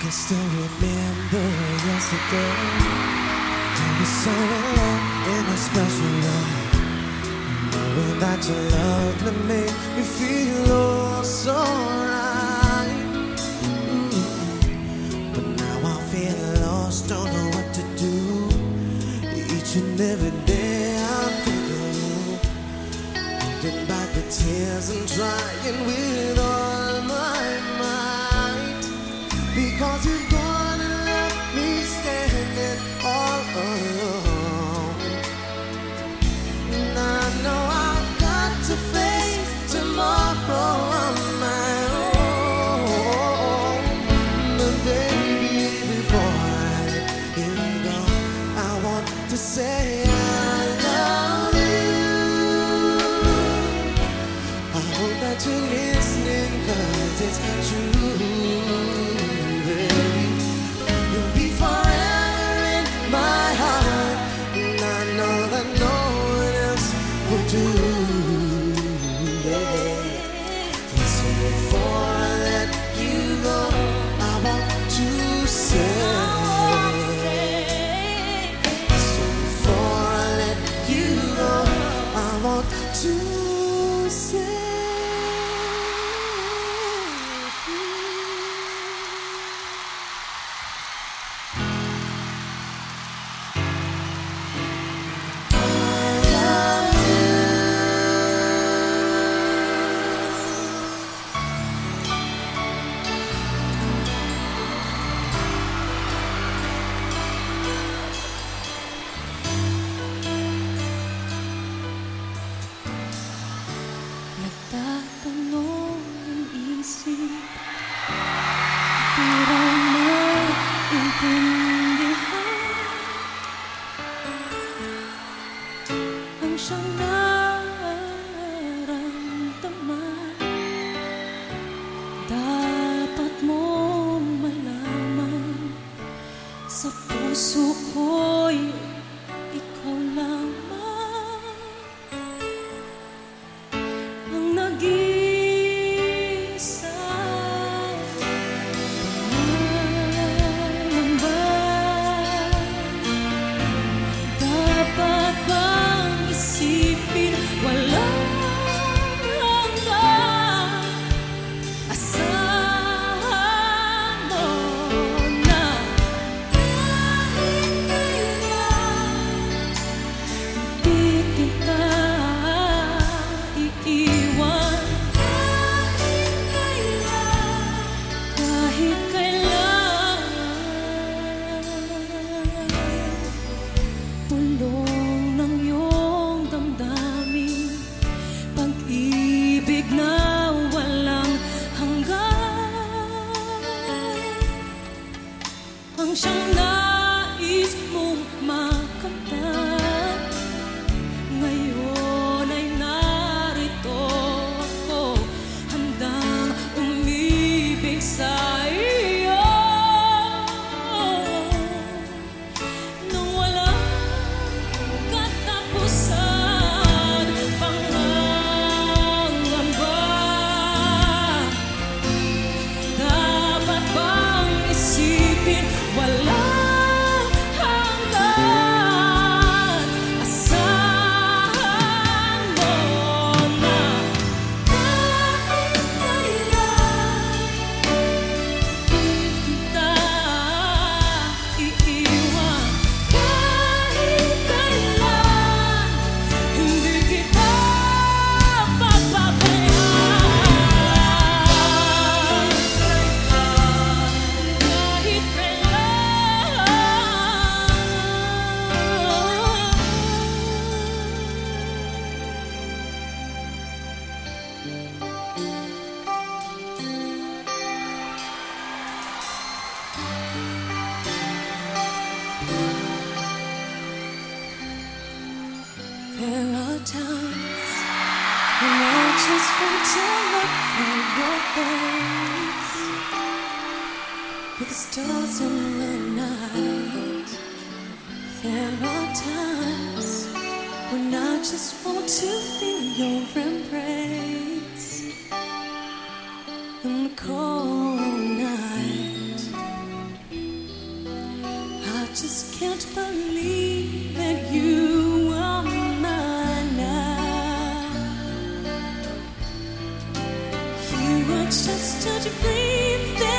can still remember yesterday. You were so alone in a special way. Knowing that your love that made me feel oh so right. But now I feel lost, don't know what to do. Each and every Sa puso ko'y ikaw lang. Pag-ibig na There are times when I just want to look for your face with the stars in the night. There are times when I just want to feel your. Just dream that